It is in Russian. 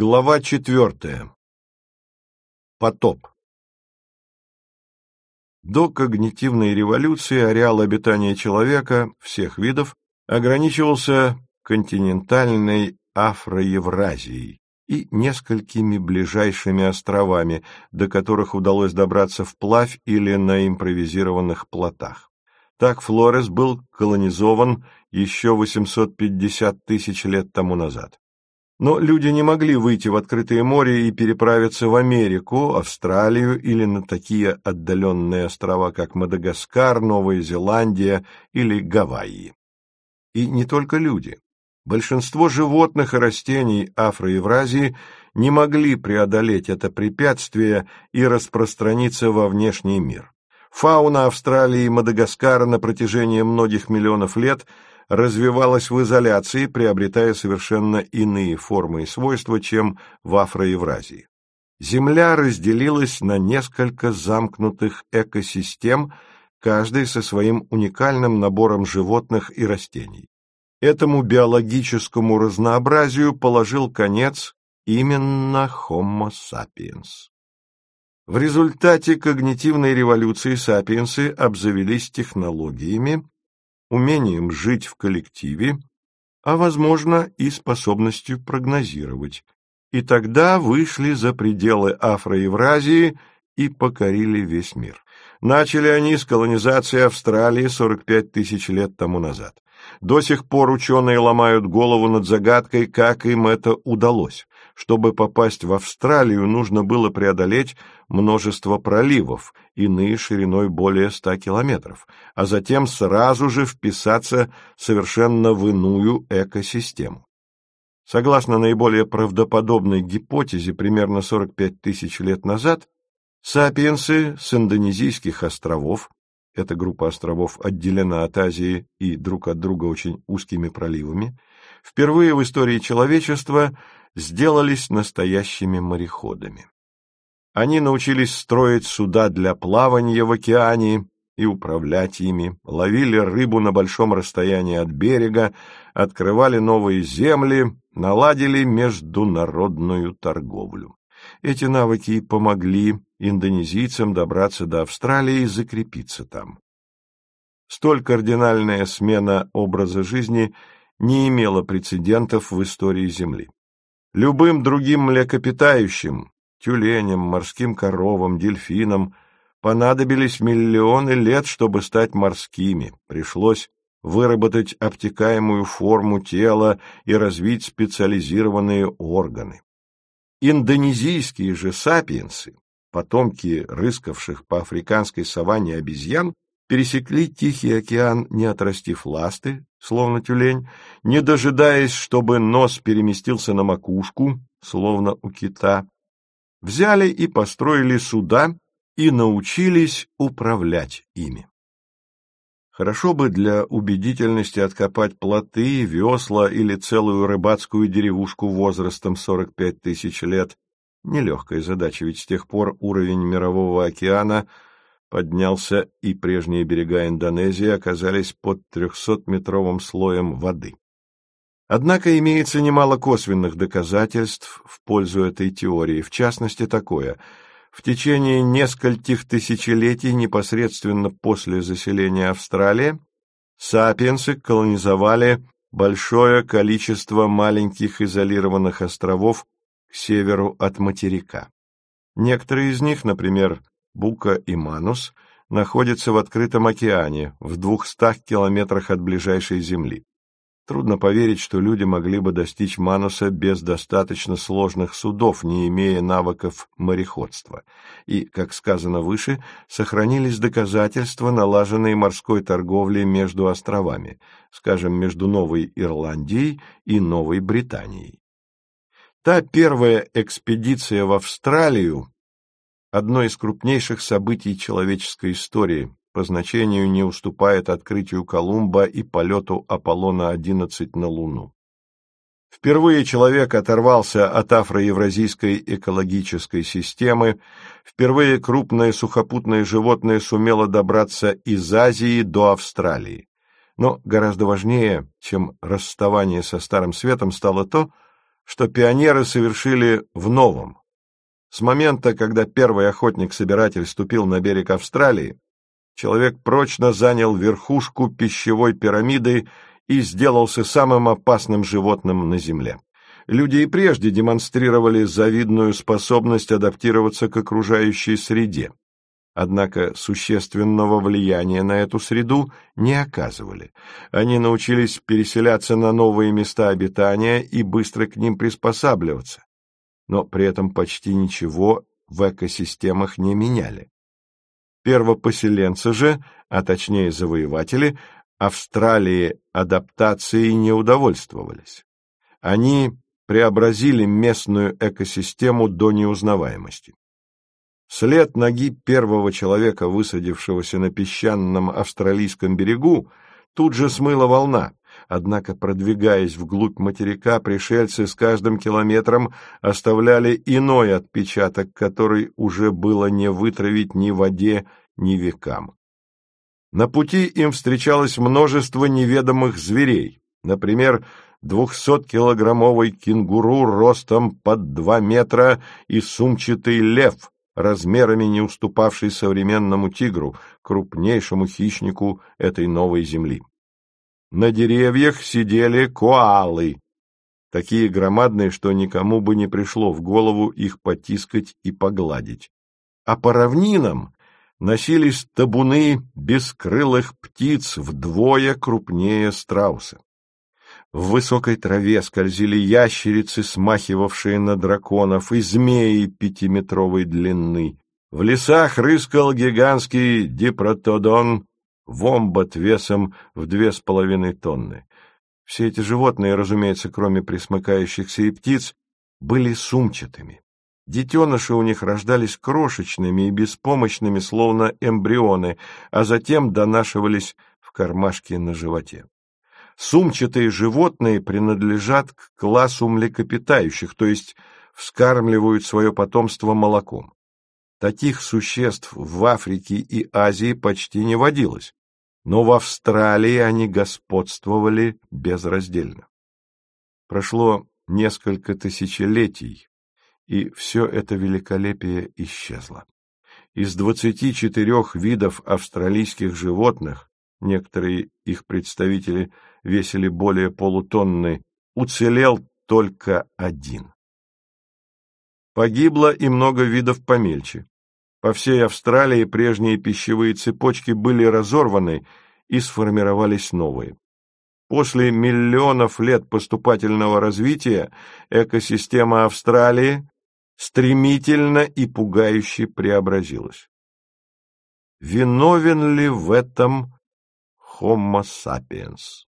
Глава четвертая. Потоп. До когнитивной революции ареал обитания человека всех видов ограничивался континентальной Афроевразией и несколькими ближайшими островами, до которых удалось добраться вплавь или на импровизированных плотах. Так Флорес был колонизован еще 850 тысяч лет тому назад. Но люди не могли выйти в открытое море и переправиться в Америку, Австралию или на такие отдаленные острова, как Мадагаскар, Новая Зеландия или Гавайи. И не только люди. Большинство животных и растений Афроевразии не могли преодолеть это препятствие и распространиться во внешний мир. Фауна Австралии и Мадагаскара на протяжении многих миллионов лет – развивалась в изоляции, приобретая совершенно иные формы и свойства, чем в Афроевразии. Земля разделилась на несколько замкнутых экосистем, каждый со своим уникальным набором животных и растений. Этому биологическому разнообразию положил конец именно Homo sapiens. В результате когнитивной революции сапиенсы обзавелись технологиями, умением жить в коллективе, а, возможно, и способностью прогнозировать. И тогда вышли за пределы Афроевразии и покорили весь мир. Начали они с колонизации Австралии 45 тысяч лет тому назад. До сих пор ученые ломают голову над загадкой, как им это удалось. Чтобы попасть в Австралию, нужно было преодолеть множество проливов, иные шириной более ста километров, а затем сразу же вписаться совершенно в иную экосистему. Согласно наиболее правдоподобной гипотезе, примерно 45 тысяч лет назад сапиенсы с индонезийских островов, эта группа островов отделена от Азии и друг от друга очень узкими проливами, впервые в истории человечества – сделались настоящими мореходами. Они научились строить суда для плавания в океане и управлять ими, ловили рыбу на большом расстоянии от берега, открывали новые земли, наладили международную торговлю. Эти навыки помогли индонезийцам добраться до Австралии и закрепиться там. Столь кардинальная смена образа жизни не имела прецедентов в истории Земли. Любым другим млекопитающим, тюленям, морским коровам, дельфинам, понадобились миллионы лет, чтобы стать морскими. Пришлось выработать обтекаемую форму тела и развить специализированные органы. Индонезийские же сапиенсы, потомки рыскавших по африканской саванне обезьян, пересекли Тихий океан, не отрастив ласты, словно тюлень, не дожидаясь, чтобы нос переместился на макушку, словно у кита, взяли и построили суда и научились управлять ими. Хорошо бы для убедительности откопать плоты, весла или целую рыбацкую деревушку возрастом 45 тысяч лет. Нелегкая задача, ведь с тех пор уровень мирового океана – поднялся, и прежние берега Индонезии оказались под трехсотметровым слоем воды. Однако имеется немало косвенных доказательств в пользу этой теории, в частности такое. В течение нескольких тысячелетий непосредственно после заселения Австралии сапиенсы колонизовали большое количество маленьких изолированных островов к северу от материка. Некоторые из них, например, Бука и Манус находятся в открытом океане, в двухстах километрах от ближайшей Земли. Трудно поверить, что люди могли бы достичь Мануса без достаточно сложных судов, не имея навыков мореходства. И, как сказано выше, сохранились доказательства налаженной морской торговли между островами, скажем, между Новой Ирландией и Новой Британией. Та первая экспедиция в Австралию одно из крупнейших событий человеческой истории, по значению не уступает открытию Колумба и полету Аполлона-11 на Луну. Впервые человек оторвался от афроевразийской экологической системы, впервые крупное сухопутное животное сумело добраться из Азии до Австралии. Но гораздо важнее, чем расставание со Старым Светом, стало то, что пионеры совершили в новом. С момента, когда первый охотник-собиратель ступил на берег Австралии, человек прочно занял верхушку пищевой пирамиды и сделался самым опасным животным на Земле. Люди и прежде демонстрировали завидную способность адаптироваться к окружающей среде. Однако существенного влияния на эту среду не оказывали. Они научились переселяться на новые места обитания и быстро к ним приспосабливаться, но при этом почти ничего в экосистемах не меняли. Первопоселенцы же, а точнее завоеватели, Австралии адаптацией не удовольствовались. Они преобразили местную экосистему до неузнаваемости. След ноги первого человека, высадившегося на песчаном австралийском берегу, тут же смыла волна, однако, продвигаясь вглубь материка, пришельцы с каждым километром оставляли иной отпечаток, который уже было не вытравить ни воде, ни векам. На пути им встречалось множество неведомых зверей, например, двухсоткилограммовый кенгуру ростом под два метра и сумчатый лев, размерами не уступавший современному тигру, крупнейшему хищнику этой новой земли. На деревьях сидели коалы, такие громадные, что никому бы не пришло в голову их потискать и погладить. А по равнинам носились табуны бескрылых птиц вдвое крупнее страуса. В высокой траве скользили ящерицы, смахивавшие на драконов, и змеи пятиметровой длины. В лесах рыскал гигантский дипротодон, вомбат весом в две с половиной тонны. Все эти животные, разумеется, кроме присмыкающихся и птиц, были сумчатыми. Детеныши у них рождались крошечными и беспомощными, словно эмбрионы, а затем донашивались в кармашке на животе. Сумчатые животные принадлежат к классу млекопитающих, то есть вскармливают свое потомство молоком. Таких существ в Африке и Азии почти не водилось, но в Австралии они господствовали безраздельно. Прошло несколько тысячелетий, и все это великолепие исчезло. Из двадцати четырех видов австралийских животных, некоторые их представители весили более полутонны, уцелел только один. Погибло и много видов помельче. По всей Австралии прежние пищевые цепочки были разорваны и сформировались новые. После миллионов лет поступательного развития экосистема Австралии стремительно и пугающе преобразилась. Виновен ли в этом Homo sapiens?